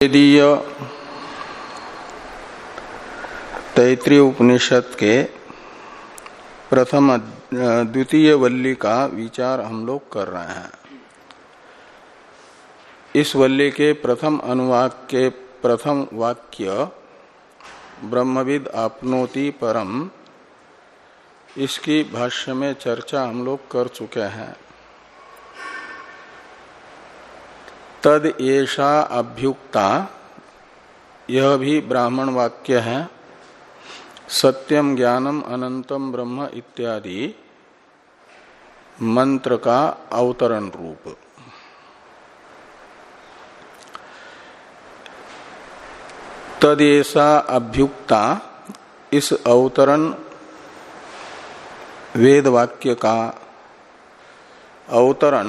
वेदीय तैतृय उपनिषद के प्रथम द्वितीय वल्ली का विचार हम लोग कर रहे हैं। इस वल्ली के प्रथम अनुवाक के प्रथम वाक्य, ब्रह्मविद आपनोति परम, इसकी भाष्य में चर्चा हम लोग कर चुके हैं। तद ऐसा अभ्युक्ता। यह भी ब्राह्मण वाक्य है। सत्यम ज्ञानम अनंतम ब्रह्म इत्यादि मंत्र का अवतरण रूप। तदेसा अभ्युक्ता, इस अवतरण वेद वाक्य का अवतरण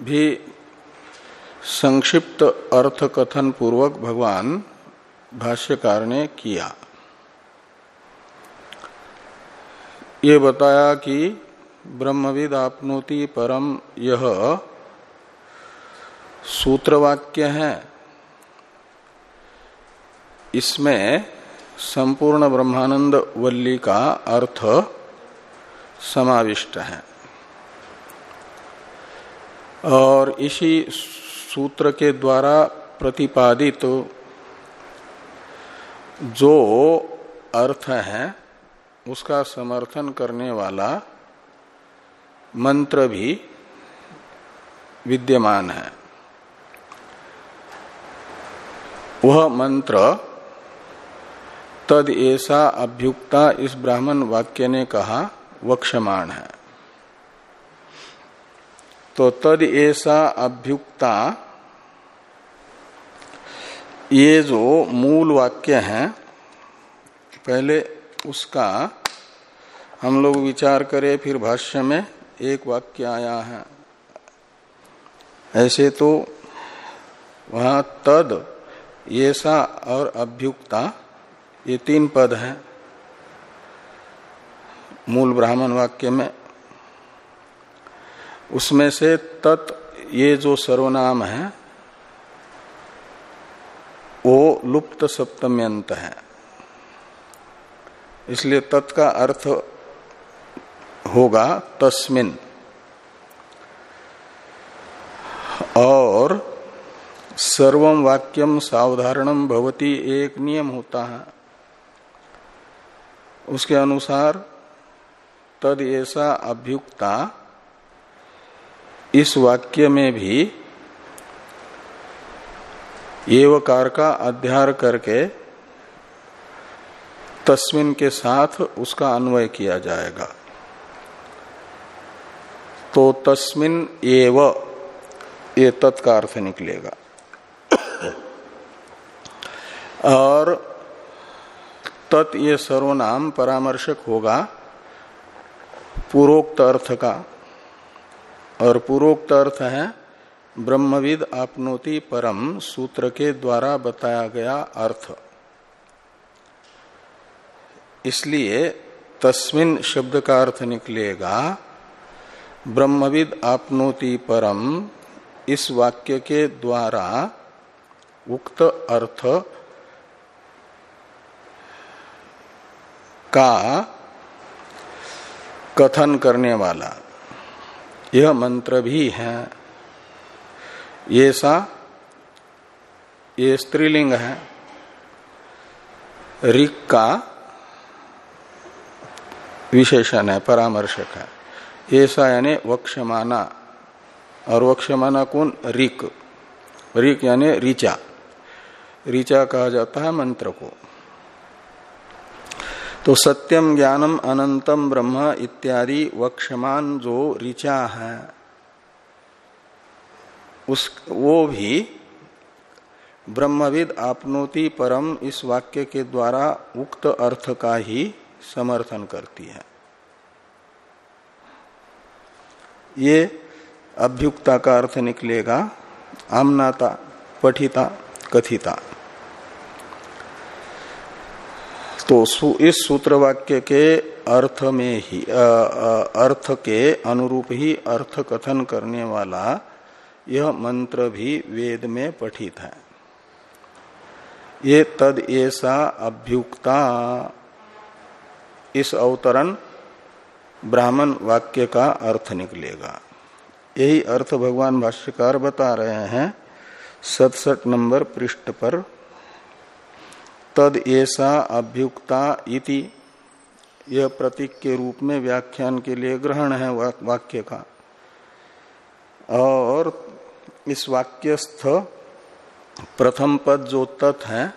भी संक्षिप्त अर्थ कथन पूर्वक भगवान भाष्यकार ने किया। ये बताया कि ब्रह्मविद आपनोति परम यह सूत्रवाक्य है। इसमें संपूर्ण ब्रह्मानंद वल्ली का अर्थ समाविष्ट है। और इसी सूत्र के द्वारा प्रतिपादित तो जो अर्थ है, उसका समर्थन करने वाला मंत्र भी विद्यमान है। वह मंत्र, तद ऐसा अभ्युक्ता इस ब्राह्मण वाक्य ने कहा, वक्षमाण है। तो तद ऐसा अभ्युक्ता। ये जो मूल वाक्य है, पहले उसका हम लोग विचार करें, फिर भाष्य में एक वाक्य आया है। ऐसे तो वहाँ तद, ऐसा और अभ्युक्ता, ये तीन पद हैं। मूल ब्राह्मण वाक्य में उसमें से तत् ये जो सर्वनाम है, वो लुप्त सप्तम्यंत है। इसलिए तत् का अर्थ होगा तस्मिन। और सर्वम वाक्यम सावधारणम भवती, एक नियम होता है। उसके अनुसार तद ऐसा अभ्युक्ता इस वाक्य में भी एवकार का अध्यार करके तस्मिन के साथ उसका अन्वय किया जाएगा। तो तस्मिन एव, ये तत्का अर्थ निकलेगा। और तत् सर्वनाम परामर्शक होगा पूर्वोक्त अर्थ का। और पूर्वोक्त अर्थ है, ब्रह्मविद आपनोति परम सूत्र के द्वारा बताया गया अर्थ। इसलिए तस्मिन शब्द का अर्थ निकलेगा, ब्रह्मविद आपनोति परम इस वाक्य के द्वारा उक्त अर्थ का कथन करने वाला। यह मंत्र भी है। ये सा, ये स्त्रीलिंग है। ऋक का विशेषण है, परामर्शक है। ऐसा यानी वक्षमाना और वक्षमाना कौन? ऋक। ऋक यानी ऋचा। ऋचा कहा जाता है मंत्र को। तो सत्यम ज्ञानम अनंतम ब्रह्म इत्यादि वक्षमान जो ऋचा है। उस, वो भी ब्रह्मविद आपनोति परम इस वाक्य के द्वारा उक्त अर्थ का ही समर्थन करती है। ये अभ्युक्ता का अर्थ निकलेगा, आमनाता, पठिता, कथिता। तो इस सूत्र वाक्य के अर्थ में ही आ, आ, अर्थ के अनुरूप ही अर्थ कथन करने वाला यह मंत्र भी वेद में पठित है। ये तद ऐसा अभ्युक्ता। इस अवतरण ब्राह्मण वाक्य का अर्थ निकलेगा। यही अर्थ भगवान भाष्यकार बता रहे हैं सतसठ नंबर पृष्ठ पर तद ऐसा अभ्युक्ता इति। यह प्रतीक के रूप में व्याख्यान के लिए ग्रहण है वाक्य का। और इस वाक्यस्थ प्रथम पद जो तत् है,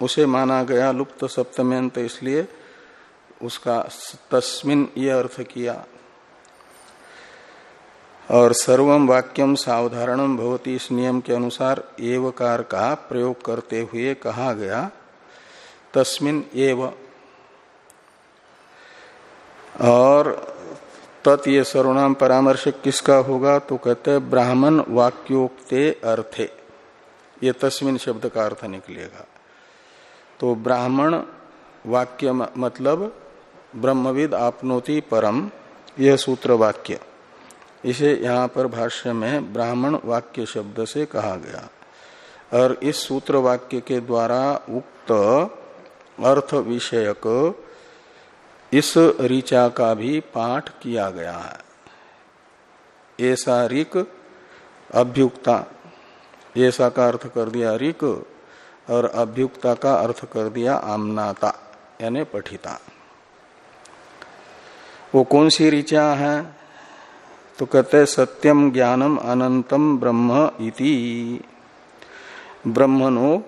उसे माना गया लुप्त सप्तम्यंत, इसलिए उसका तस्मिन ये अर्थ किया। और सर्वम वाक्यम सावधारणम भवती इस नियम के अनुसार एवकार का प्रयोग करते हुए कहा गया तस्मिन एव। और तत् सर्वनाम परामर्शक किसका होगा? तो कहते ब्राह्मण वाक्योक्ते अर्थे। ये तस्मिन शब्द का अर्थ निकलेगा। तो ब्राह्मण वाक्य मतलब ब्रह्मविद आपनोति परम, यह सूत्र वाक्य। इसे यहाँ पर भाष्य में ब्राह्मण वाक्य शब्द से कहा गया। और इस सूत्र वाक्य के द्वारा उक्त अर्थ विषयक इस ऋचा का भी पाठ किया गया है। ऐसा रिक अभ्युक्ता ऐसा का अर्थ कर दिया रिक और अभ्युक्ता का अर्थ कर दिया आमनाता, यानी पठिता। वो कौन सी ऋचा है? तो कहते सत्यम ज्ञानम अनंतम ब्रह्म इति। ब्रह्मणो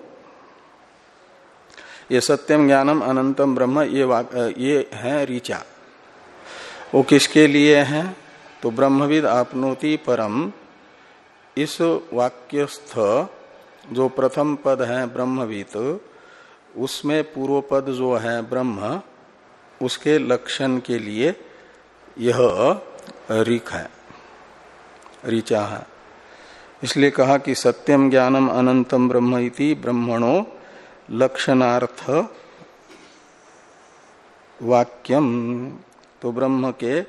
ये सत्यम ज्ञानम अनंतम ब्रह्म, ये ये है ऋचा। वो किसके लिए है? तो ब्रह्मविद आपनोति परम। इस वाक्यस्थ जो प्रथम पद है ब्रह्मविद, उसमें पूर्व पद जो है ब्रह्म, उसके लक्षण के लिए यह ऋख है, ऋचा है। इसलिए कहा कि सत्यम ज्ञानम अनंतम ब्रह्म इति ब्रह्मणो लक्षणार्थ वाक्यम। तो ब्रह्म के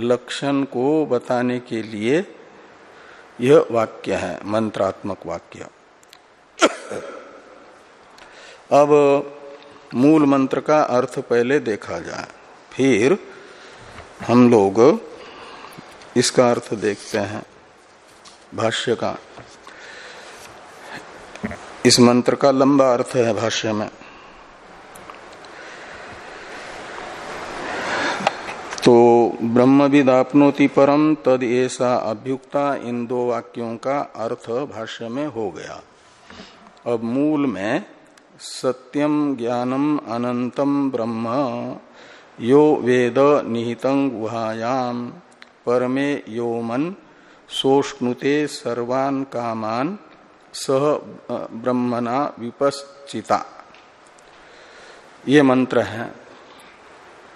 लक्षण को बताने के लिए यह वाक्य है, मंत्रात्मक वाक्य। अब मूल मंत्र का अर्थ पहले देखा जाए, फिर हम लोग इसका अर्थ देखते हैं, भाष्य का। इस मंत्र का लंबा अर्थ है भाष्य में। तो ब्रह्म विदापनोति परम तद ऐसा अभ्युक्ता इन दो वाक्यों का अर्थ भाष्य में हो गया। अब मूल में सत्यम ज्ञानम अनंतम ब्रह्म यो वेद निहितं गुहायाम परमे यो मन सोष्णुते सर्वान कामान सह ब्रह्मणा विपश्चिता। ये मंत्र है।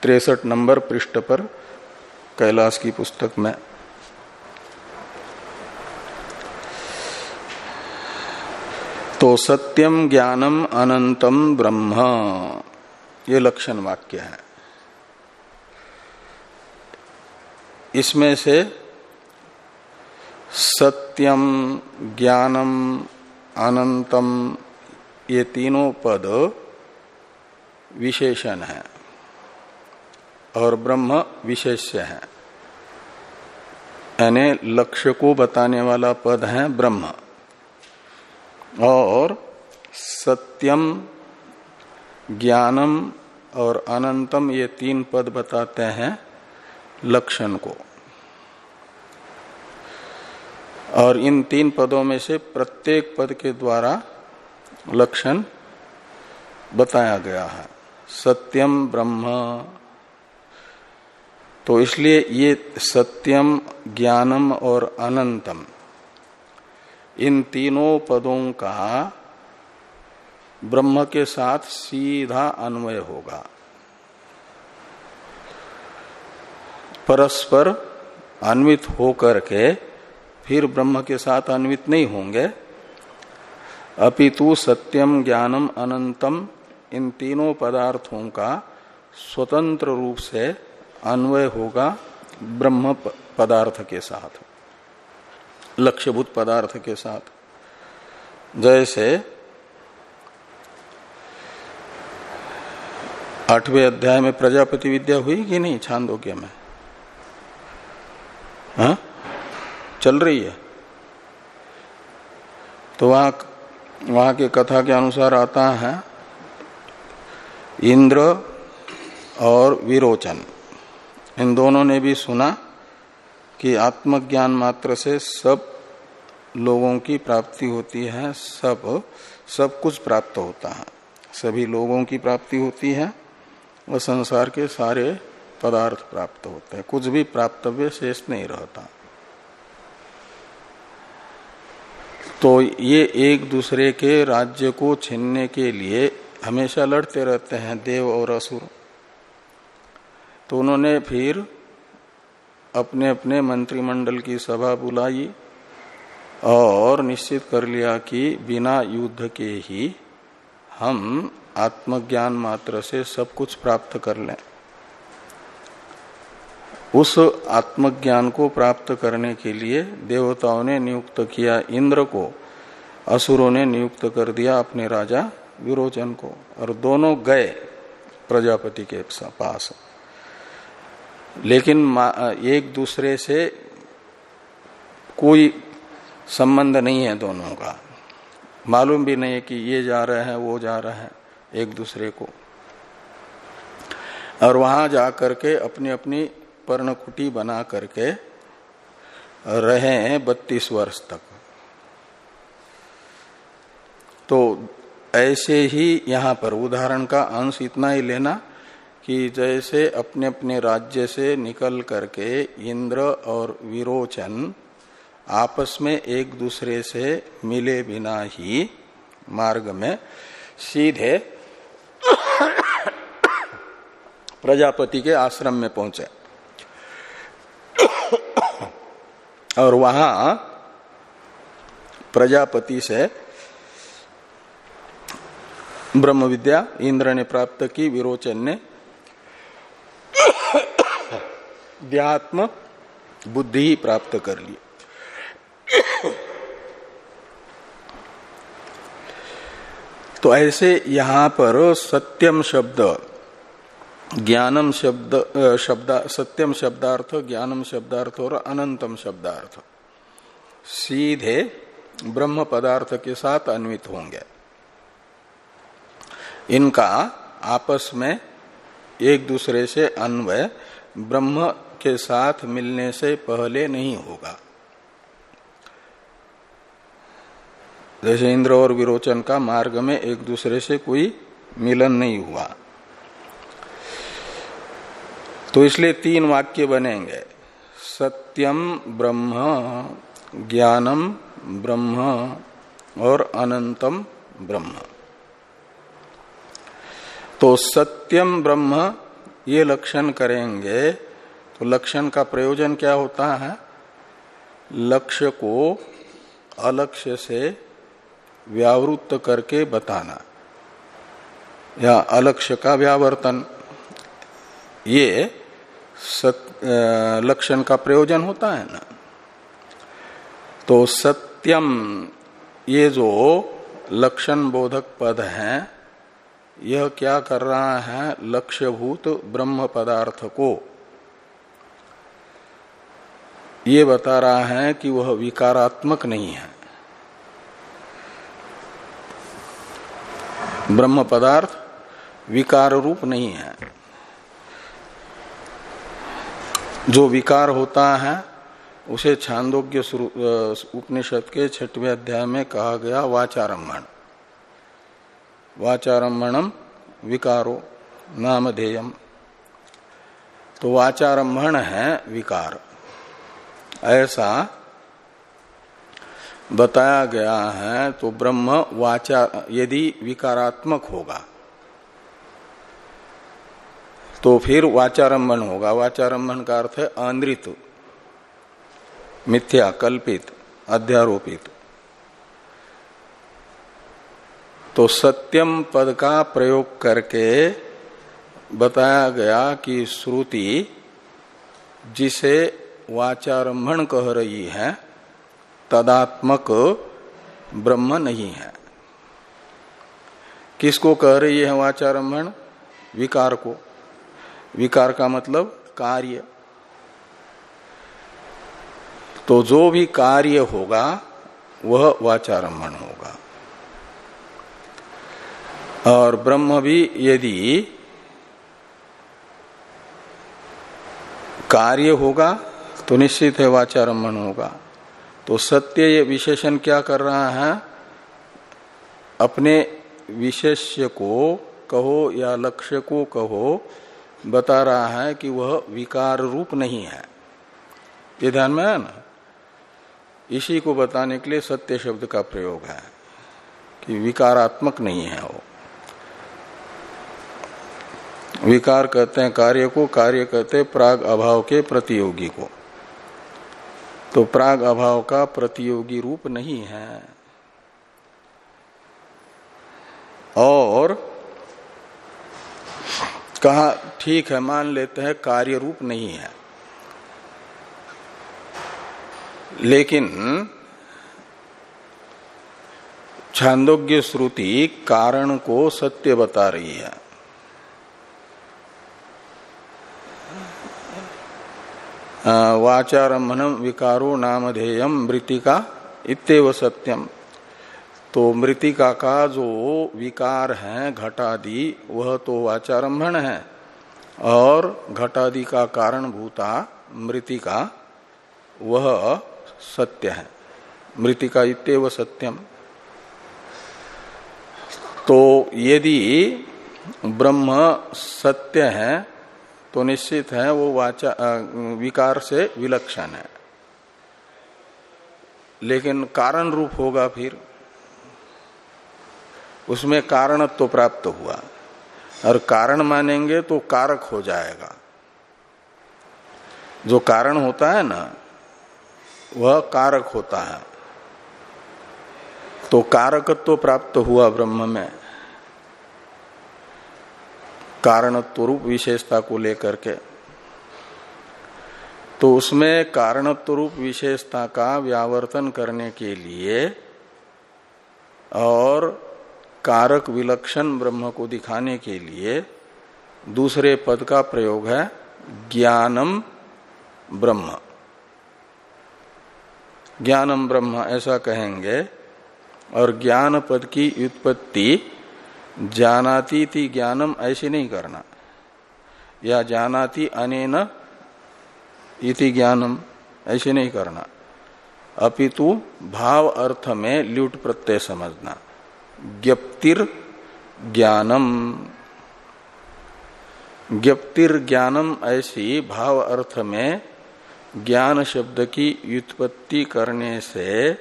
तिरसठ नंबर पृष्ठ पर कैलाश की पुस्तक में। तो सत्यम ज्ञानम अनंतम ब्रह्म। ये लक्षण वाक्य है। इसमें से सत्यम ज्ञानम अनंतम ये तीनों पद विशेषण है और ब्रह्म विशेष्य है। यानी लक्ष्य को बताने वाला पद है ब्रह्म। और सत्यम ज्ञानम और अनंतम ये तीन पद बताते हैं लक्षण को। और इन तीन पदों में से प्रत्येक पद के द्वारा लक्षण बताया गया है। सत्यम ब्रह्म। तो इसलिए ये सत्यम, ज्ञानम और अनंतम, इन तीनों पदों का ब्रह्म के साथ सीधा अन्वय होगा। परस्पर अन्वित होकर के फिर ब्रह्म के साथ अन्वित नहीं होंगे। अपितु सत्यम ज्ञानम अनंतम, इन तीनों पदार्थों का स्वतंत्र रूप से अन्वय होगा ब्रह्म पदार्थ के साथ, लक्ष्यभूत पदार्थ के साथ। जैसे आठवें अध्याय में प्रजापति विद्या हुई कि नहीं छांदोग्य में? हा? चल रही है। तो वहाँ वहाँ के कथा के अनुसार आता है, इंद्र और विरोचन। इन दोनों ने भी सुना कि आत्मज्ञान मात्र से सब लोगों की प्राप्ति होती है, सब सब कुछ प्राप्त होता है। सभी लोगों की प्राप्ति होती है, और संसार के सारे पदार्थ प्राप्त होते हैं। कुछ भी प्राप्तव्य शेष नहीं रहता। तो ये एक दूसरे के राज्य को छीनने के लिए हमेशा लड़ते रहते हैं देव और असुर। तो उन्होंने फिर अपने अपने मंत्रिमंडल की सभा बुलाई और निश्चित कर लिया कि बिना युद्ध के ही हम आत्मज्ञान मात्र से सब कुछ प्राप्त कर लें। उस आत्मज्ञान को प्राप्त करने के लिए देवताओं ने नियुक्त किया इंद्र को, असुरों ने नियुक्त कर दिया अपने राजा विरोचन को, और दोनों गए प्रजापति के पास। लेकिन एक दूसरे से कोई संबंध नहीं है दोनों का। मालूम भी नहीं है कि ये जा रहे हैं, वो जा रहे हैं, एक दूसरे को। और वहाँ जा करके अपनी अपनी पर्णकुटी बना करके रहे हैं बत्तीस वर्ष तक। तो ऐसे ही यहाँ पर उदाहरण का अंश इतना ही लेना कि जैसे अपने अपने राज्य से निकल करके इंद्र और विरोचन आपस में एक दूसरे से मिले बिना ही मार्ग में सीधे प्रजापति के आश्रम में पहुँचे। और वहाँ प्रजापति से ब्रह्म विद्या इंद्र ने प्राप्त की, विरोचन ने व्यात्म बुद्धि ही प्राप्त कर ली। तो ऐसे यहाँ पर सत्यम शब्द ज्ञानम शब्द शब्द सत्यम शब्दार्थ ज्ञानम शब्दार्थ, और अनंतम शब्दार्थ। सीधे ब्रह्म पदार्थ के साथ अन्वित होंगे। इनका आपस में एक दूसरे से अन्वय ब्रह्म के साथ मिलने से पहले नहीं होगा। जैसे इंद्र और विरोचन का मार्ग में एक दूसरे से कोई मिलन नहीं हुआ। तो इसलिए तीन वाक्य बनेंगे। सत्यम, ब्रह्म, ज्ञानम, ब्रह्म और अनंतम, ब्रह्म। तो सत्यम, ब्रह्म, ये लक्षण करेंगे। तो लक्षण का प्रयोजन क्या होता है? लक्ष्य को अलक्ष्य से व्यावृत्त करके बताना। या अलक्ष्य का व्यावर्तन। ये लक्षण का प्रयोजन होता है ना। तो सत्यम, ये जो लक्षण बोधक पद है, यह क्या कर रहा है, लक्ष्यभूत ब्रह्म पदार्थ को। ये बता रहा है कि वह विकारात्मक नहीं है। ब्रह्म पदार्थ विकार रूप नहीं है। जो विकार होता है, उसे छांदोग्य उपनिषद के छठवें अध्याय में कहा गया वाचारम्भण। वाचारम्भणम विकारो नामधेयम तो वाचारम्भण है विकार। ऐसा बताया गया है तो ब्रह्म वाचा, यदि विकारात्मक होगा तो फिर वाचारंभन होगा। वाचारंभन का अर्थ है अनृत मिथ्या, कल्पित, अध्यारोपित। तो सत्यम पद का प्रयोग करके बताया गया कि श्रुति जिसे वाचारंभण कह रही है, तदात्मक ब्रह्म नहीं है। किसको कह रही है वाचारंभण विकार को। विकार का मतलब कार्य। तो जो भी कार्य होगा, वह वाचारंभण होगा। और ब्रह्म भी यदि कार्य होगा तो निश्चित है वाचारंभण होगा। तो सत्य ये विशेषण क्या कर रहा है? अपने विशेष्य को कहो या लक्ष्य को कहो बता रहा है कि वह विकार रूप नहीं है। ये ध्यान में है ना? इसी को बताने के लिए सत्य शब्द का प्रयोग है कि विकारात्मक नहीं है वो। विकार कहते हैं कार्य को, कार्य कहते हैं प्राग अभाव के प्रतियोगी को। तो प्राग अभाव का प्रतियोगी रूप नहीं है। और कहा, ठीक है, मान लेते हैं कार्य रूप नहीं है। लेकिन छांदोग्य श्रुति कारण को सत्य बता रही है। वाचारंभनम विकारो नामधेयम मृतिका इतव सत्यम। तो मृतिका का जो विकार है, घटादि, वह तो वाचारंभन है। और घटादि का कारण भूता मृतिका, वह सत्य है। मृतिका इतव सत्यम। तो यदि ब्रह्म सत्य है तो निश्चित है वो वाचा विकार से विलक्षण है। लेकिन कारण रूप होगा फिर। उसमें कारणत्व तो प्राप्त हुआ। और कारण मानेंगे तो कारक हो जाएगा। जो कारण होता है ना, वह कारक होता है। तो कारकत्व तो प्राप्त हुआ ब्रह्म में। कारणत्व रूप विशेषता को लेकर के। तो उसमें कारणत्व रूप विशेषता का व्यावर्तन करने के लिए और कारक विलक्षण ब्रह्म को दिखाने के लिए दूसरे पद का प्रयोग है ज्ञानम ब्रह्म। ज्ञानम ब्रह्म ऐसा कहेंगे, और ज्ञान पद की उत्पत्ति जानाती थी ज्ञानम ऐसे नहीं करना। या जानाती अनेन इति ज्ञानम ऐसे नहीं करना। अपितु भाव अर्थ में ल्यूट प्रत्यय समझना। ज्ञप्तिर ज्ञानम। ज्ञप्तिर ज्ञानम ऐसी भाव अर्थ में ज्ञान शब्द की व्युत्पत्ति करने से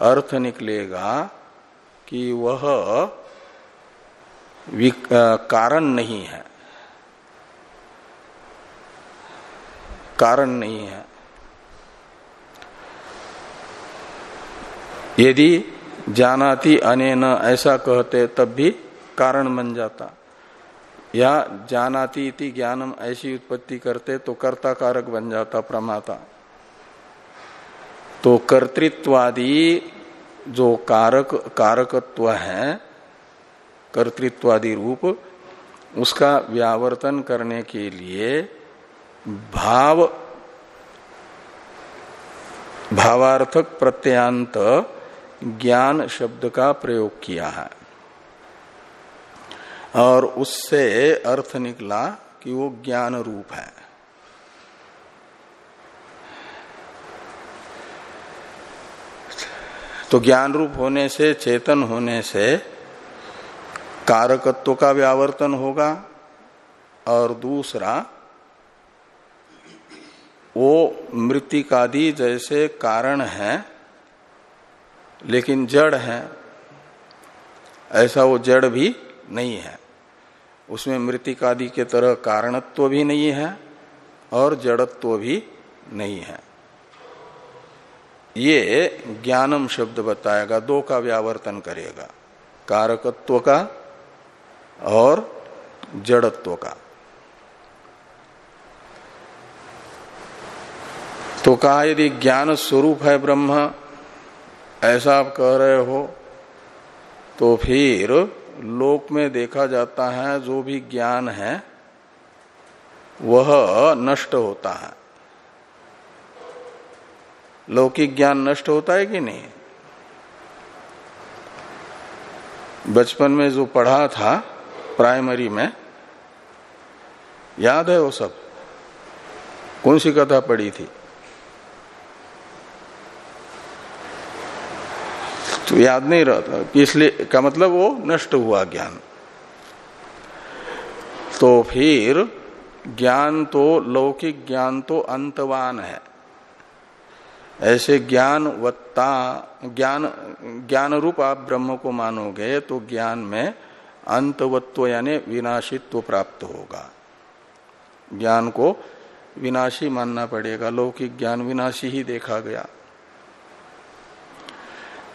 अर्थ निकलेगा कि वह कारण नहीं है। कारण नहीं है। यदि जानाति अनेन, ऐसा कहते तब भी कारण बन जाता। या जानाति इति ज्ञानम, ऐसी उत्पत्ति करते तो कर्ता कारक बन जाता प्रमाता। तो कर्तृत्वादि जो कारक, कारकत्व है, कर्तृत्वादि रूप, उसका व्यावर्तन करने के लिए भाव, भावार्थक प्रत्यांत ज्ञान शब्द का प्रयोग किया है। और उससे अर्थ निकला कि वो ज्ञान रूप है। तो ज्ञान रूप होने से, चेतन होने से कारकत्व का व्यावर्तन होगा और दूसरा, वो मृतिकादि जैसे कारण है लेकिन जड़ है, ऐसा वो जड़ भी नहीं है। उसमें मृतिकादि के तरह कारणत्व तो भी नहीं है और जड़त्व तो भी नहीं है। ये ज्ञानम शब्द बताएगा, दो का व्यावर्तन करेगा, कारकत्व का और जड़त्व का। तो कहा यदि ज्ञान स्वरूप है ब्रह्म ऐसा आप कह रहे हो तो फिर लोक में देखा जाता है, जो भी ज्ञान है, वह नष्ट होता है। लौकिक ज्ञान नष्ट होता है कि नहीं? बचपन में जो पढ़ा था, प्राइमरी में, याद है वो सब? कौन सी कथा पढ़ी थी? तो याद नहीं रहता इसलिए का मतलब वो नष्ट हुआ ज्ञान। तो फिर ज्ञान तो लौकिक ज्ञान तो अंतवान है। ऐसे ज्ञान वत्ता, ज्ञान ज्ञान रूप आप ब्रह्म को मानोगे तो ज्ञान में अंतवत्व यानी विनाशित्व प्राप्त होगा। ज्ञान को विनाशी मानना पड़ेगा। लौकिक ज्ञान विनाशी ही देखा गया।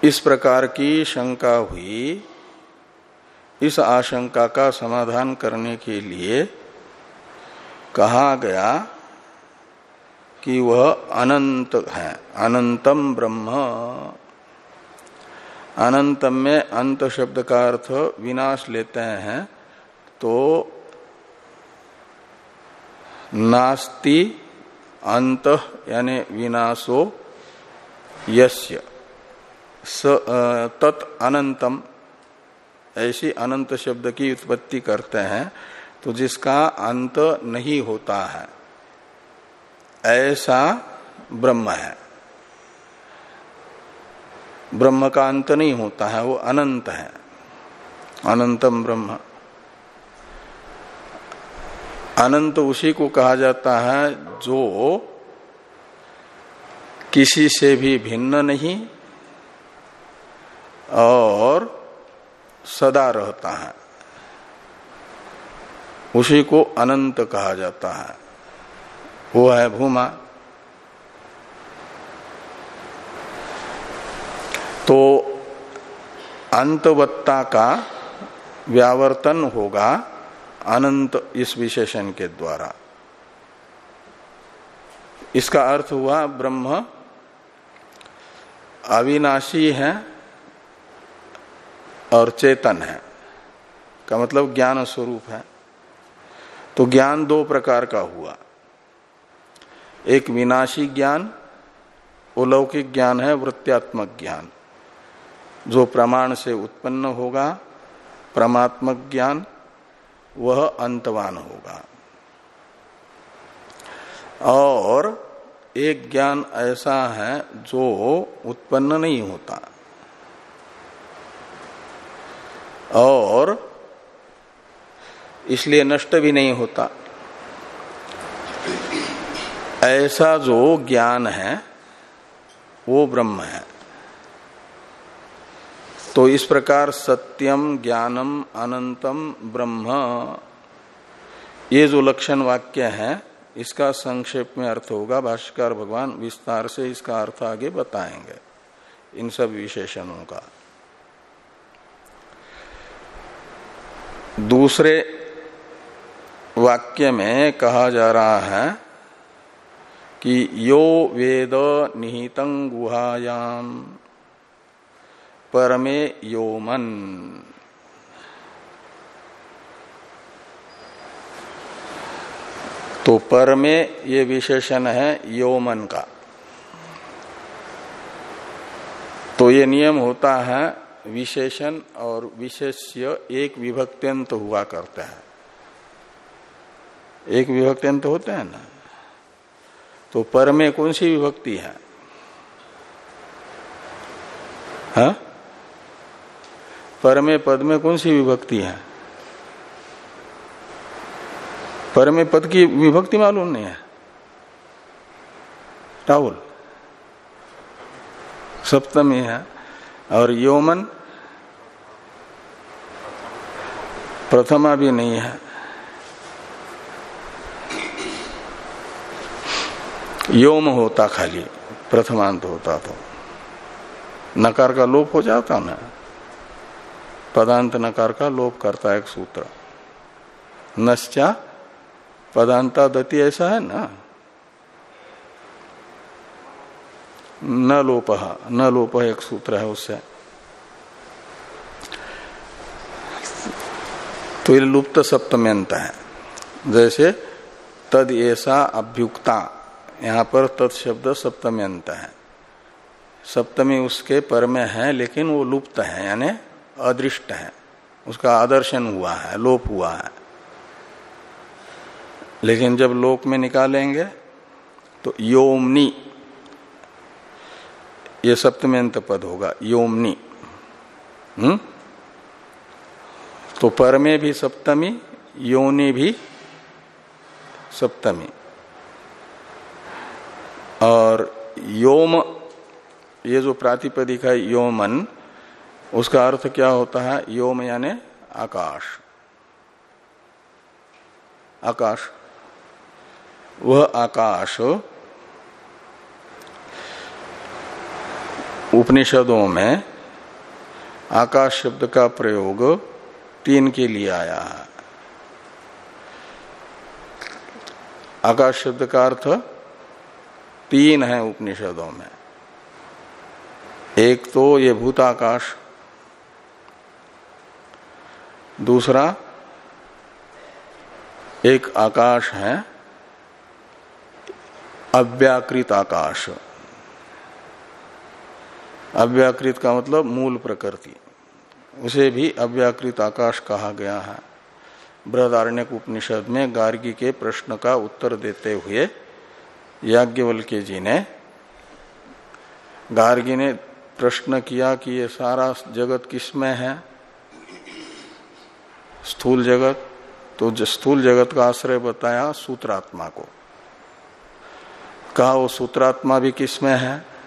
इस प्रकार की शंका हुई, इस आशंका का समाधान करने के लिए कहा गया कि वह अनंत है, अनंतम ब्रह्म। अनंतम में अंत शब्द का अर्थ विनाश लेते हैं तो नास्ति अंत, यानी विनाशो यस्य। तत् अनंतम, ऐसी अनंत शब्द की उत्पत्ति करते हैं तो जिसका अंत नहीं होता है। ऐसा ब्रह्म है। ब्रह्म का अंत नहीं होता है, वो अनंत है। अनंतम ब्रह्म। अनंत उसी को कहा जाता है जो किसी से भी भिन्न नहीं और सदा रहता है। उसी को अनंत कहा जाता है। वो है भूमा। तो अंतवत्ता का व्यावर्तन होगा अनंत इस विशेषण के द्वारा। इसका अर्थ हुआ ब्रह्म अविनाशी है। और चेतन है। का मतलब ज्ञान स्वरूप है। तो ज्ञान दो प्रकार का हुआ। एक विनाशी ज्ञान अलौकिक ज्ञान है, वृत्त्यात्मक ज्ञान। जो प्रमाण से उत्पन्न होगा, परमात्मक ज्ञान, वह अंतवान होगा। और एक ज्ञान ऐसा है जो उत्पन्न नहीं होता। और इसलिए नष्ट भी नहीं होता। ऐसा जो ज्ञान है, वो ब्रह्म है। तो इस प्रकार सत्यम, ज्ञानम, अनंतम, ब्रह्म, ये जो लक्षण वाक्य है, इसका संक्षेप में अर्थ होगा। भाष्कर भगवान विस्तार से इसका अर्थ आगे बताएँगे, इन सब विशेषणों का। दूसरे वाक्य में कहा जा रहा है कि यो वेद निहितं गुहायाम परमे योमन। तो पर में ये विशेषण है योमन का। तो ये नियम होता है विशेषण और विशेष्य एक विभक्त्यंत हुआ करते हैं। एक विभक्त्यंत होते हैं ना? तो पर में कौन सी विभक्ति है? हा? पर में, पद में कौन सी विभक्ति है? पर में पद की विभक्ति मालूम नहीं है। राहुल सप्तमी है। और यौमन प्रथमा भी नहीं है। योम होता खाली, प्रथमांत होता तो। नकार का लोप हो जाता ना। पदांत नकार का लोप करता है एक सूत्र। नश्चा पदांता दति ऐसा है ना। न लोप न लोप एक सूत्र है उससे। तो ये लुप्त सप्तम्यंत है। जैसे, तद ऐसा अभ्युक्ता, यहाँ पर तद शब्द सप्तम्यंत है। सप्तमी उसके पर में है, लेकिन वो लुप्त है, यानी अदृष्ट है। उसका आदर्शन हुआ है, लोप हुआ है। लेकिन जब लोक में निकालेंगे तो योमनी ये सप्तम्यंत पद होगा, योमनी। हम्म? तो पर में भी सप्तमी, योनि भी सप्तमी। और योम, ये जो प्रातिपदिक है योमन, उसका अर्थ क्या होता है? योम यानी आकाश। आकाश। वह आकाश उपनिषदों में आकाश शब्द का प्रयोग तीन के लिए आया है। आकाश शब्द का अर्थ तीन है उपनिषदों में। एक तो ये भूताकाश, दूसरा एक आकाश है अव्याकृत आकाश। अव्याकृत का मतलब मूल प्रकृति। उसे भी अव्याकृत आकाश कहा गया है। बृहदारण्य उपनिषद में गार्गी के प्रश्न का उत्तर देते हुए याज्ञवल्के जी ने गार्गी ने प्रश्न किया कि ये सारा जगत किसमें है? स्थूल जगत? तो स्थूल जगत का आश्रय बताया सूत्रात्मा को। कहा वो सूत्रात्मा भी किसमें है?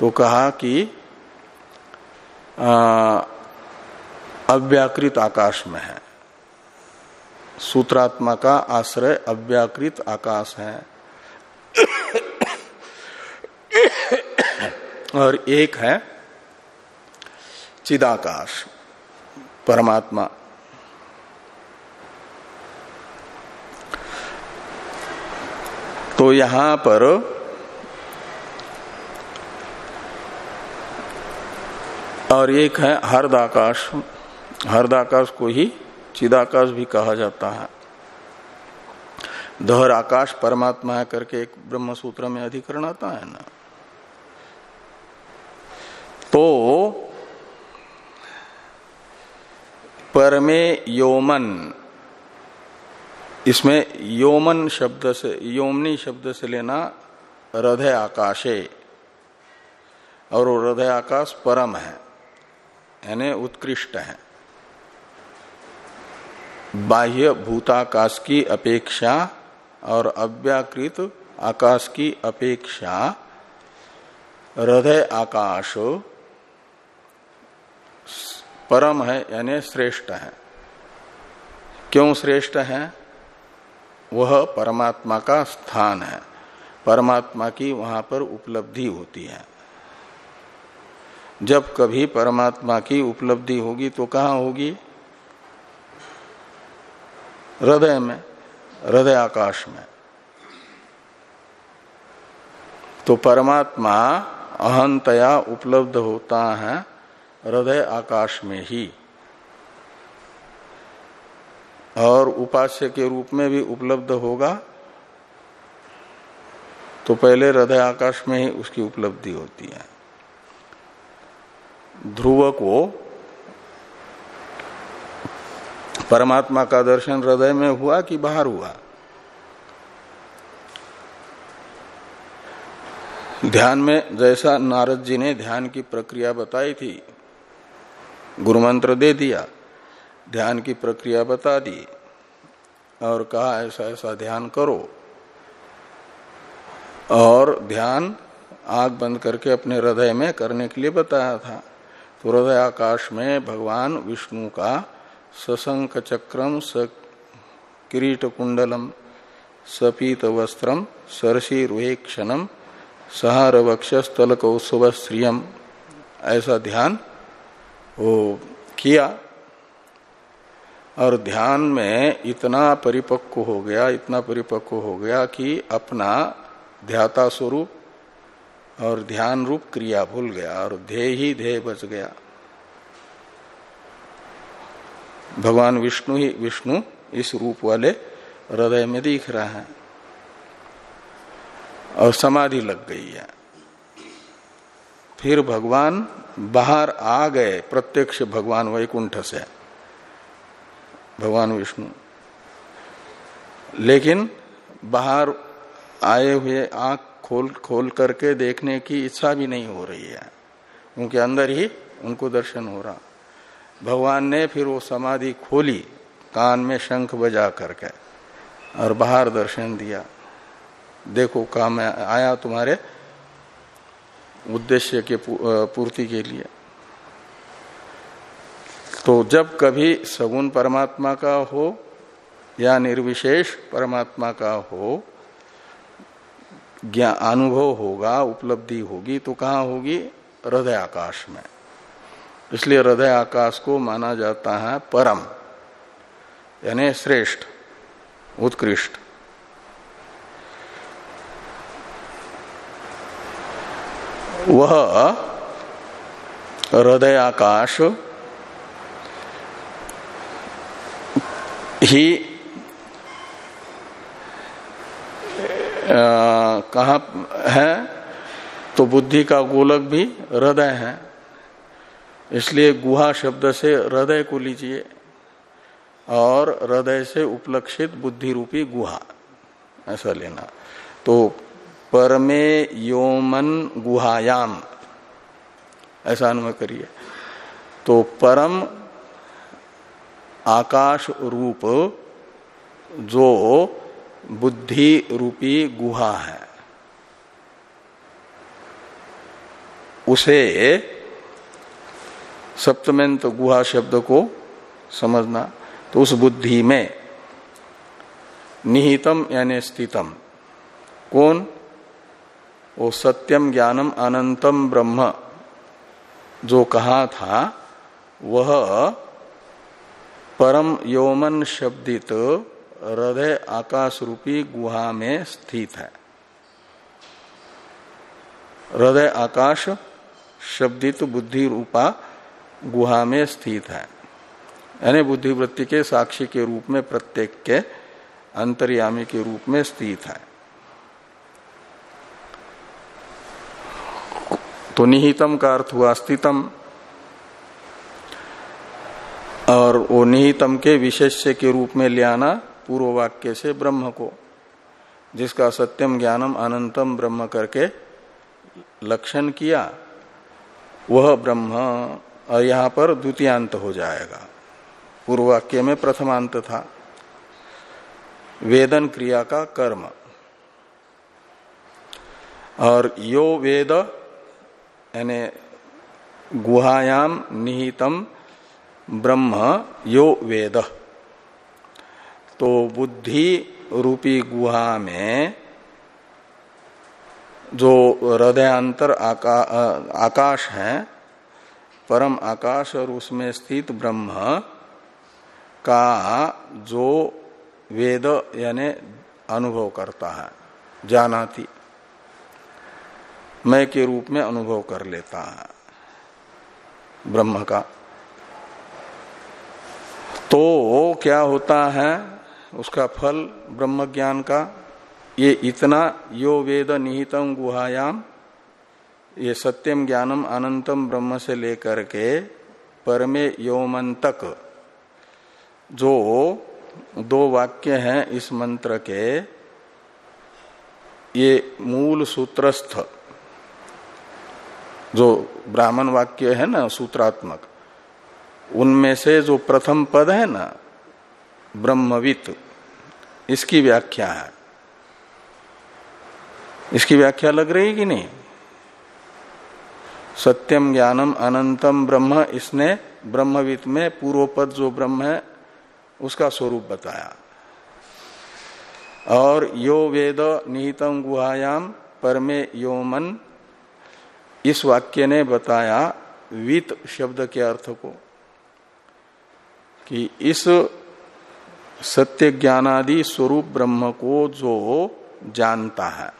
तो कहा कि अव्याकृत आकाश में है। सूत्रात्मा का आश्रय अव्याकृत आकाश है। और एक है चिदाकाश, परमात्मा। तो यहाँ पर और एक है हरदाकाश। हरदाकाश को ही चिदाकाश भी कहा जाता है। दहर आकाश परमात्मा है करके एक ब्रह्म सूत्र में अधिकरण आता है ना। तो परमे योमन, इसमें योमन शब्द से, योमनी शब्द से लेना हृदय आकाशे, और हृदय आकाश परम है। यानी उत्कृष्ट है। बाह्य भूताकाश की अपेक्षा और अव्याकृत आकाश की अपेक्षा, हृदय आकाश परम है, यानी श्रेष्ठ है। क्यों श्रेष्ठ है? वह परमात्मा का स्थान है। परमात्मा की वहाँ पर उपलब्धि होती है। जब कभी परमात्मा की उपलब्धि होगी तो कहाँ होगी? हृदय में, हृदय आकाश में। तो परमात्मा अहंतया उपलब्ध होता है हृदय आकाश में ही। और उपास्य के रूप में भी उपलब्ध होगा। तो पहले हृदय आकाश में ही उसकी उपलब्धि होती है। ध्रुव को परमात्मा का दर्शन हृदय में हुआ कि बाहर हुआ? ध्यान में जैसा नारद जी ने ध्यान की प्रक्रिया बताई थी गुरु मंत्र दे दिया, ध्यान की प्रक्रिया बता दी और कहा, ऐसा ऐसा ध्यान करो। और ध्यान आग बंद करके अपने हृदय में करने के लिए बताया था। तो हृदय आकाश में भगवान विष्णु का सशंक चक्रम स किरीट कुंडलम सपीत वस्त्रम सरसी रुहेक्षणम सहार वक्ष स्थल कौशव श्रियम ऐसा ध्यान वो किया और ध्यान में इतना परिपक्व हो गया, इतना परिपक्व हो गया कि अपना ध्याता स्वरूप और ध्यान रूप क्रिया भूल गया और ध्येय ही ध्येय बच गया। भगवान विष्णु ही विष्णु इस रूप वाले हृदय में दिख रहा है और समाधि लग गई है। फिर भगवान बाहर आ गए, प्रत्यक्ष भगवान वैकुंठ से, भगवान विष्णु। लेकिन बाहर आए हुए आँख खोल खोल करके देखने की इच्छा भी नहीं हो रही है। उनके अंदर ही उनको दर्शन हो रहा। भगवान ने फिर वो समाधि खोली, कान में शंख बजा करके, और बाहर दर्शन दिया। देखो कहा मैं आया तुम्हारे उद्देश्य के पूर्ति के लिए। तो जब कभी सगुण परमात्मा का हो या निर्विशेष परमात्मा का हो ज्ञान अनुभव होगा, उपलब्धि होगी तो कहाँ होगी? हृदय आकाश में। इसलिए हृदय आकाश को माना जाता है परम, यानी श्रेष्ठ, उत्कृष्ट। वह हृदय आकाश ही कहा है तो बुद्धि का गोलक भी हृदय है। इसलिए गुहा शब्द से हृदय को लीजिए और हृदय से उपलक्षित बुद्धि रूपी गुहा, ऐसा लेना। तो परमे योमन गुहायाम, ऐसा अनुमय करिए। तो परम आकाश रूप जो बुद्धि रूपी गुहा है। उसे सप्तमेंत गुहा शब्द को समझना तो उस बुद्धि में निहितम यानी स्थितम। कौन? वो सत्यम ज्ञानम अनंतम ब्रह्म। जो कहा था, वह परम योमन शब्दित हृदय आकाश रूपी गुहा में स्थित है। हृदय आकाश शब्दित बुद्धि रूपा गुहा में स्थित है। यानी बुद्धिवृत्ति के साक्षी के रूप में, प्रत्येक के अंतर्यामी के रूप में स्थित है। तो निहितम का अर्थ हुआ स्थितम। और वो निहितम के विशेष्य के रूप में ले आना पूर्व वाक्य से ब्रह्म को, जिसका सत्यम ज्ञानम अनंतम ब्रह्म करके लक्षण किया, वह ब्रह्म, और यहाँ पर द्वितीयांत हो जाएगा। पूर्व वाक्य में प्रथमांत था। वेदन क्रिया का कर्म। और यो वेद, यानी गुहायाम निहितम ब्रह्म, यो वेद। तो बुद्धि रूपी गुहा में जो हृदयांतर आका, आकाश है परम आकाश और उसमें स्थित ब्रह्म का जो वेद यानी अनुभव करता है जानाती मैं के रूप में अनुभव कर लेता है ब्रह्म का। तो क्या होता है? उसका फल ब्रह्म ज्ञान का, ये इतना यो वेद निहितम गुहायाम, ये सत्यम ज्ञानम अनंतम ब्रह्म से लेकर के परमे योमन तक जो दो वाक्य हैं इस मंत्र के, ये मूल सूत्रस्थ। जो ब्राह्मण वाक्य है ना, सूत्रात्मक, उनमें से जो प्रथम पद है ना ब्रह्मवित। इसकी व्याख्या है। इसकी व्याख्या लग रही कि नहीं? सत्यम ज्ञानम अनंतम ब्रह्म, इसने ब्रह्मवित में पूर्वपद जो ब्रह्म है, उसका स्वरूप बताया। और यो वेद निहितम गुहायाम परमे यो मन इस वाक्य ने बताया वित शब्द के अर्थ को, कि इस सत्य ज्ञानादि स्वरूप ब्रह्म को जो जानता है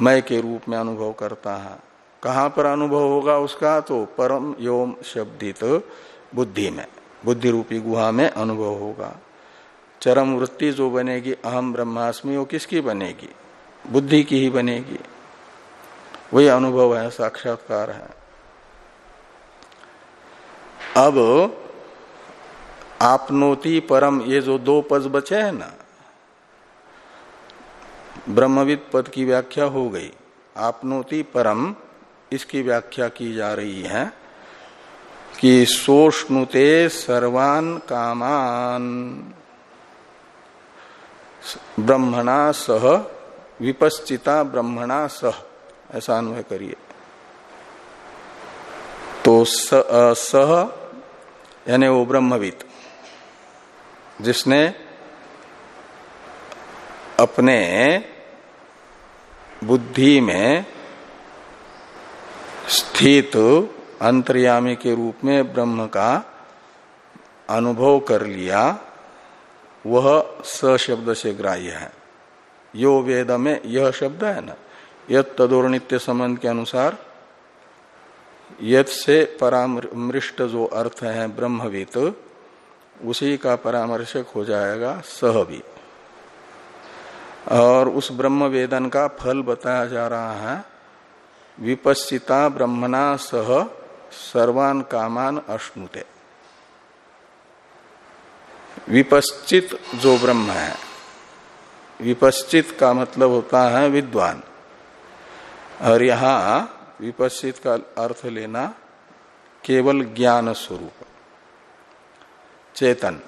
मय के रूप में अनुभव करता है। कहाँ पर अनुभव होगा उसका? तो परम योम शब्दित बुद्धि में बुद्धि रूपी गुहा में अनुभव होगा। चरम वृत्ति जो बनेगी, अहम ब्रह्मास्मि, वो किसकी बनेगी? बुद्धि की ही बनेगी। वही अनुभव है, साक्षात्कार है। अब आपनोति परम, ये जो दो पद बचे हैं ना, ब्रह्मविद पद की व्याख्या हो गई। आपनोति परम, इसकी व्याख्या की जा रही है कि सोष्णुते सर्वान कामान। ब्रह्मणा सह, विपश्चिता ब्रह्मणा सह, ऐसा अन्वय करिए। तो सह, यानी वो ब्रह्मविद। जिसने अपने बुद्धि में स्थित अंतर्यामी के रूप में ब्रह्म का अनुभव कर लिया, वह स शब्द से ग्राह्य है। यो वेद में यह शब्द है ना? यद तदोर नित्य संबंध के अनुसार यद से परामृष्ट जो अर्थ है ब्रह्मवित उसी का परामर्शक हो जाएगा सह भी। और उस ब्रह्म वेदन का फल बताया जा रहा है विपस्सिता ब्रह्मणा सह सर्वान कामान अश्नुते। विपश्चित जो ब्रह्म है, विपश्चित का मतलब होता है विद्वान। और यहाँ विपश्चित का अर्थ लेना केवल ज्ञान स्वरूप। चेतन।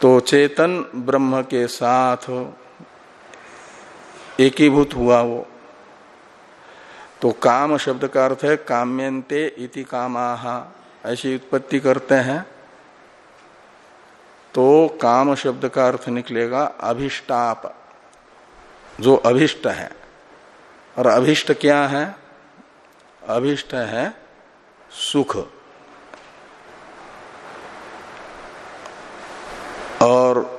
तो चेतन ब्रह्म के साथ एकीभूत हुआ वो। तो काम शब्द का अर्थ है काम्यंते इति कामाहा। ऐसी उत्पत्ति करते हैं। तो काम शब्द का अर्थ निकलेगा अभिष्टाप। जो अभिष्ट है। और अभिष्ट क्या है? अभिष्ट है सुख और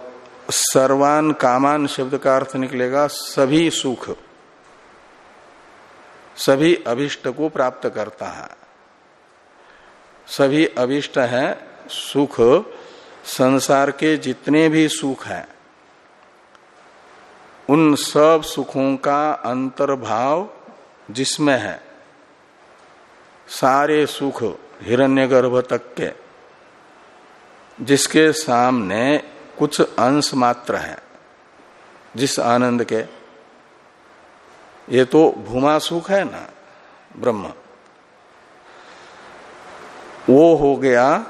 सर्वान कामान शब्द का अर्थ निकलेगा, सभी सुख, सभी अभिष्ट को प्राप्त करता है। सभी अभिष्ट है, सुख, संसार के जितने भी सुख हैं, उन सब सुखों का अंतर्भाव जिसमें है, सारे सुख हिरण्यगर्भ तक के, जिसके सामने कुछ अंश मात्र है। जिस आनंद के। ये तो भूमा सुख है ना, ब्रह्म। वो हो गया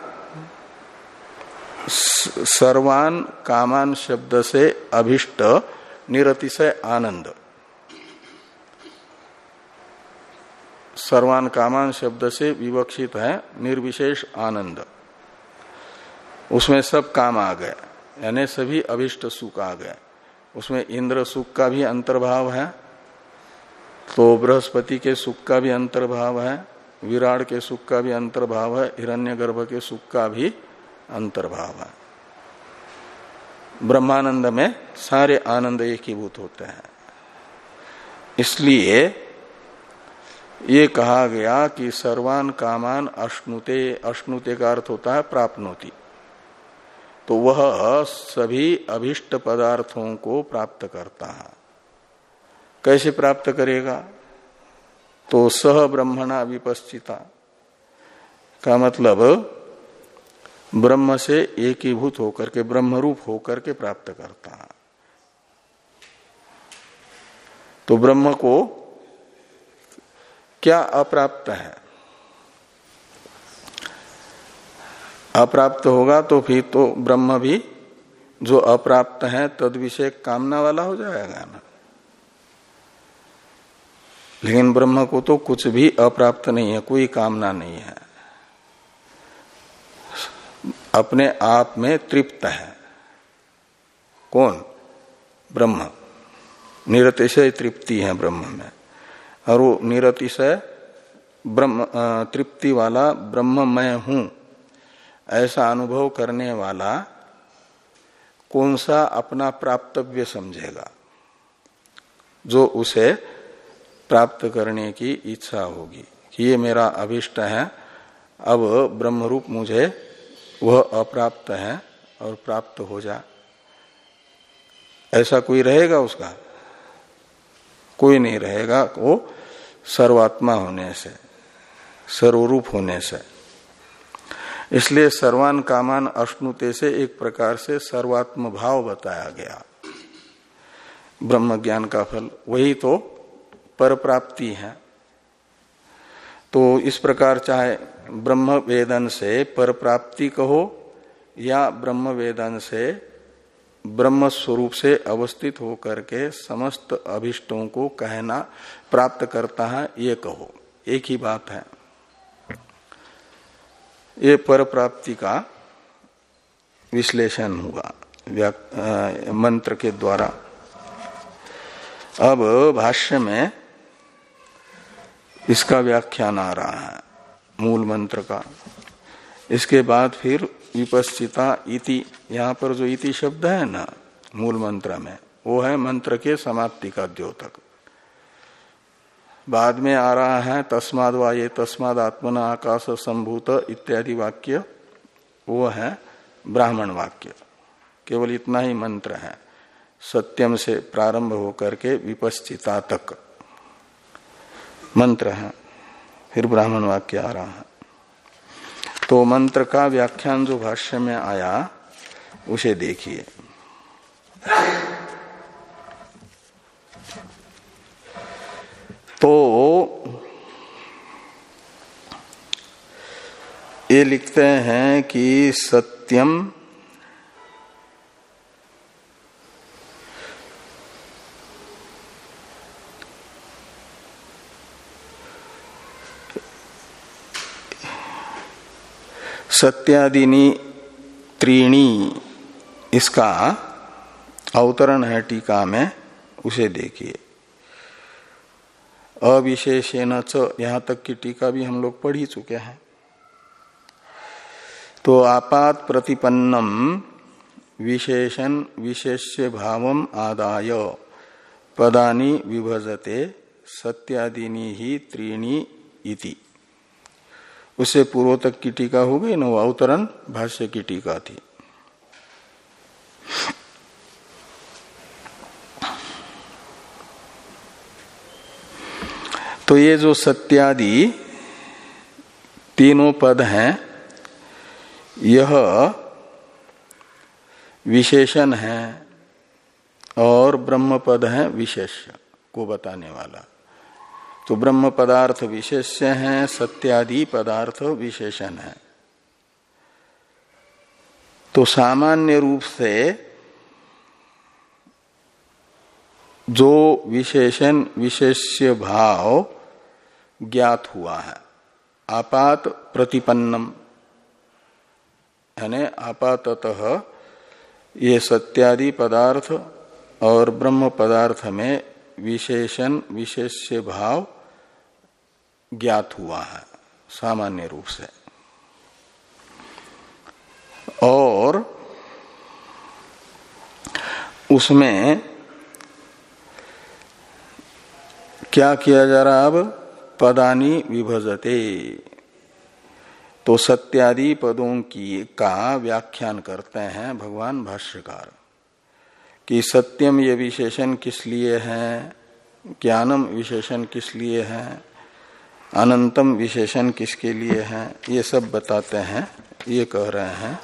सर्वान कामान शब्द से अभिष्ट, निरतिशय आनंद। सर्वान कामान शब्द से विवक्षित है, निर्विशेष आनंद। उसमें सब काम आ गए। यानी सभी अभिष्ट सुख आ गए। उसमें इंद्र सुख का भी अंतर्भाव है तो बृहस्पति के सुख का भी अंतर्भाव है, विराट के सुख का भी अंतर्भाव है, हिरण्यगर्भ के सुख का भी अंतर्भाव है। ब्रह्मानंद में सारे आनंद एकीभूत होते हैं। इसलिए ये कहा गया कि सर्वान कामान अश्नुते अश्नुते का अर्थ होता है प्राप्नोति। तो वह सभी अभिष्ट पदार्थों को प्राप्त करता है। कैसे प्राप्त करेगा? तो सह ब्रह्मणा विपश्चिता। का मतलब ब्रह्म से एकीभूत होकर के, ब्रह्मरूप होकर के प्राप्त करता है। तो ब्रह्म को क्या अप्राप्त है? अप्राप्त होगा तो फिर तो ब्रह्म भी जो अप्राप्त है तद विषय कामना वाला हो जाएगा ना। लेकिन ब्रह्म को तो कुछ भी अप्राप्त नहीं है, कोई कामना नहीं है। अपने आप में तृप्त है। कौन? ब्रह्म। निरतिशय तृप्ति है ब्रह्म में। और वो निरतिशय ब्रह्म तृप्ति वाला ब्रह्म मैं हूँ। ऐसा अनुभव करने वाला कौन सा अपना प्राप्तव्य समझेगा? जो उसे प्राप्त करने की इच्छा होगी। कि ये मेरा अभिष्ट है, अब ब्रह्मरूप मुझे वह अप्राप्त है और प्राप्त हो जा। ऐसा कोई रहेगा उसका? कोई नहीं रहेगा, वो सर्वात्मा होने से, सर्वरूप होने से। इसलिए सर्वान कामान अश्नुते से एक प्रकार से सर्वात्म भाव बताया गया। ब्रह्म ज्ञान का फल, वही तो पर प्राप्ति है। तो इस प्रकार चाहे ब्रह्म वेदन से पर प्राप्ति कहो या ब्रह्म वेदन से ब्रह्म स्वरूप से अवस्थित होकर के समस्त अभिष्टों को कहना प्राप्त करता है, ये कहो। एक ही बात है। ये पर प्राप्ति का विश्लेषण हुआ मंत्र के द्वारा। अब भाष्य में इसका व्याख्यान आ रहा है, मूल मंत्र का। इसके बाद फिर विपश्चिता इति, यहाँ पर जो इति शब्द है ना, मूल मंत्र में, वो है मंत्र के समाप्ति का द्योतक। बाद में आ रहा है, तस्माद वा ये तस्माद आत्मना आकाश संभूत इत्यादि वाक्य, वो है ब्राह्मण वाक्य। केवल इतना ही मंत्र है। सत्यम से प्रारंभ होकर के विपश्चिता तक मंत्र है। फिर ब्राह्मण वाक्य आ रहा है। तो मंत्र का व्याख्यान जो भाष्य में आया, उसे देखिए। तो ये लिखते हैं कि सत्यम सत्यादिनी त्रीणी, इसका अवतरण है टीका में, उसे देखिए। अविशेषेण च। यहाँ तक की टीका भी हम लोग पढ़ ही चुके हैं। तो आपात प्रतिपन्नम विशेषण विशेष्य भाव आदाय। पदानी विभजते सत्यादिनी ही त्रीणी इति। उससे पूर्व तक की टीका हो गई, न अवतरण भाष्य की टीका थी। तो ये जो सत्यादि तीनों पद हैं, यह विशेषण है और ब्रह्म पद है विशेष को बताने वाला। तो ब्रह्म पदार्थ विशेष्य है, सत्यादि पदार्थ विशेषण है। तो सामान्य रूप से जो विशेषण, विशेष्य भाव ज्ञात हुआ है। आपात प्रतिपन्नम। यानी आपातः ये सत्यादि पदार्थ और ब्रह्म पदार्थ में विशेषण, विशेष्य भाव ज्ञात हुआ है, सामान्य रूप से। और उसमें क्या किया जा रहा अब? पदानी विभजते। तो सत्यादि पदों की का व्याख्यान करते हैं भगवान भाष्यकार, कि सत्यम ये विशेषण किस लिए है, ज्ञानम विशेषण किस लिए है, अनंतम विशेषण किसके लिए है, ये सब बताते हैं, ये कह रहे हैं।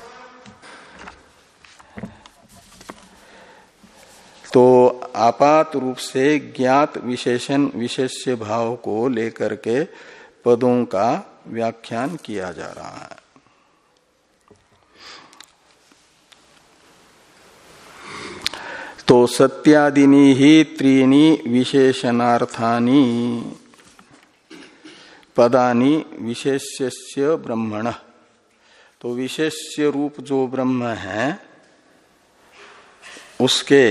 तो आपात रूप से ज्ञात विशेषण विशेष्य भाव को लेकर के पदों का व्याख्यान किया जा रहा है। तो सत्यादिनी ही त्रीणी विशेषणार्थानी पदानी विशेष्य ब्रह्मण। तो विशेष्य रूप जो ब्रह्म है, उसके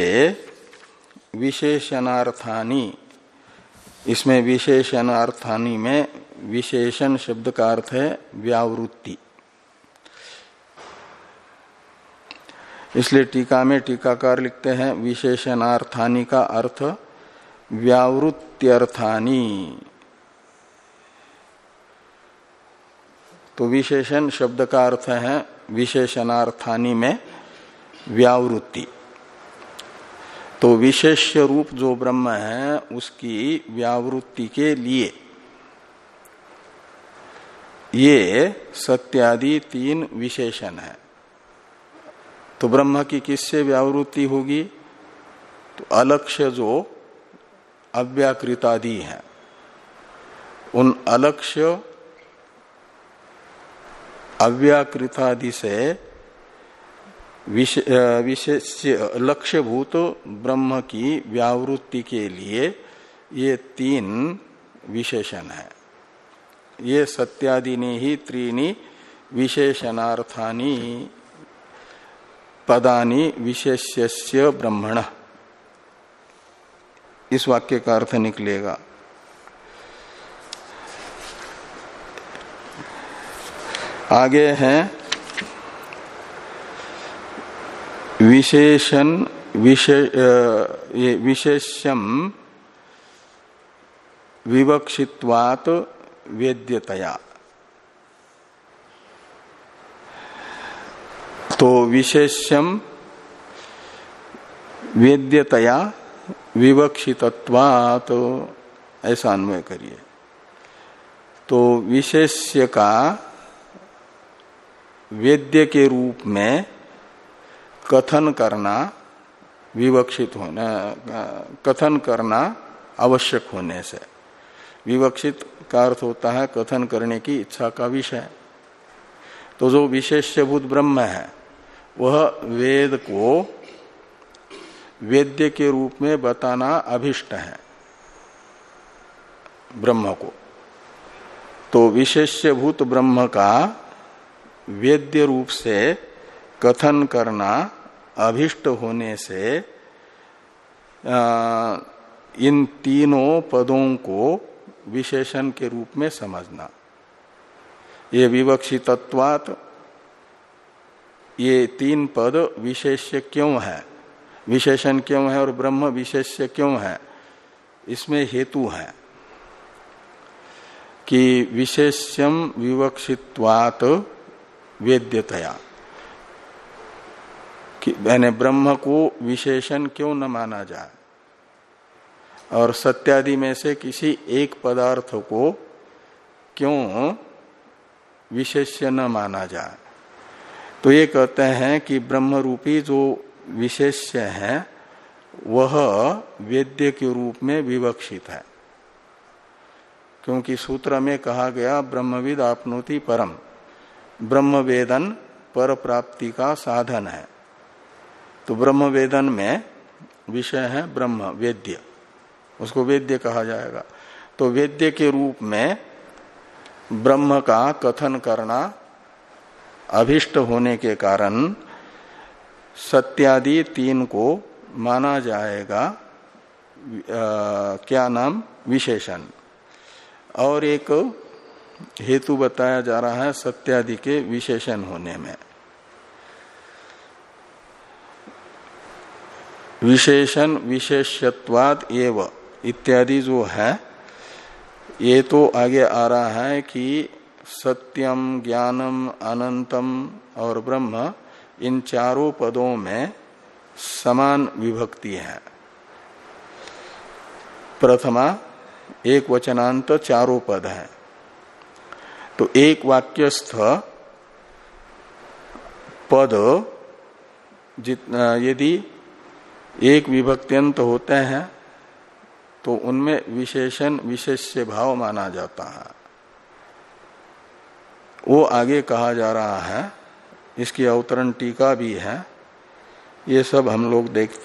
विशेषणार्थानी। इसमें विशेषणार्थानी में विशेषण शब्द का अर्थ है व्यावृत्ति। इसलिए टीका में टीकाकार लिखते हैं, विशेषणार्थानी का अर्थ व्यावृत्त्यर्थानी। तो विशेषण शब्द का अर्थ है, विशेषणार्थानी में व्यावृत्ति। तो विशेष रूप जो ब्रह्म है, उसकी व्यावृत्ति के लिए। ये सत्यादि तीन विशेषण है। तो ब्रह्म की किससे व्यावृत्ति होगी? तो अलक्ष्य जो अव्याकृतादि है। उन अलक्ष्य अव्याकृतादि से विशेष लक्ष्यभूत ब्रह्म की व्यावृत्ति के लिए ये तीन विशेषण है। ये सत्यादि ने ही त्रीनी विशेषणार्थानी पदानी विशेष्य ब्रह्मण। इस वाक्य का अर्थ निकलेगा। आगे है विशेषण विशेष्यम विवक्षित्वात वेद्यतया। तो विशेष्यम वेद्यतया विवक्षितत्वात, ऐसा अन्वय करिए। तो विशेष्य का वेद्य के रूप में कथन करना विवक्षित होना, कथन करना आवश्यक होने से। विवक्षित का अर्थ होता है कथन करने की इच्छा का विषय। तो जो विशेष्यभूत ब्रह्म है, वह वेद को वेद्य के रूप में बताना अभिष्ट है, ब्रह्म को। तो विशेष्यभूत ब्रह्म का वेद्य रूप से कथन करना अभिष्ट होने से आ, इन तीनों पदों को विशेषण के रूप में समझना। ये विवक्षितत्वात ये तीन पद विशेष्य क्यों है? विशेषण क्यों है और ब्रह्म विशेष्य क्यों है? इसमें हेतु है कि विशेष्यम विवक्षित्वात वेद्यतया। कि मैंने ब्रह्म को विशेषण क्यों न माना जाए? और सत्यादि में से किसी एक पदार्थ को क्यों विशेष्य न माना जाए? तो ये कहते हैं कि ब्रह्म रूपी जो विशेष्य है, वह वेद्य के रूप में विवक्षित है। क्योंकि सूत्र में कहा गया, ब्रह्मविद आपनोति परम। ब्रह्म वेदन पर प्राप्ति का साधन है। तो ब्रह्म वेदन में विषय है ब्रह्म वेद्य। उसको वेद्य कहा जाएगा। तो वेद्य के रूप में ब्रह्म का कथन करना अभिष्ट होने के कारण सत्यादि तीन को माना जाएगा आ, क्या नाम? विशेषण। और एक हेतु बताया जा रहा है सत्यादि के विशेषण होने में। विशेषण विशेषत्वाद एव इत्यादि जो है, ये तो आगे आ रहा है कि सत्यम, ज्ञानम, अनंतम और ब्रह्म, इन चारों पदों में समान विभक्ति है। प्रथमा, एक वचनांत चारों पद है। तो एक वाक्यस्थ पद यदि एक विभक्त्यंत होते हैं तो उनमें विशेषण, विशेष्य भाव माना जाता है। वो आगे कहा जा रहा है, इसकी अवतरण टीका भी है, ये सब हम लोग देखते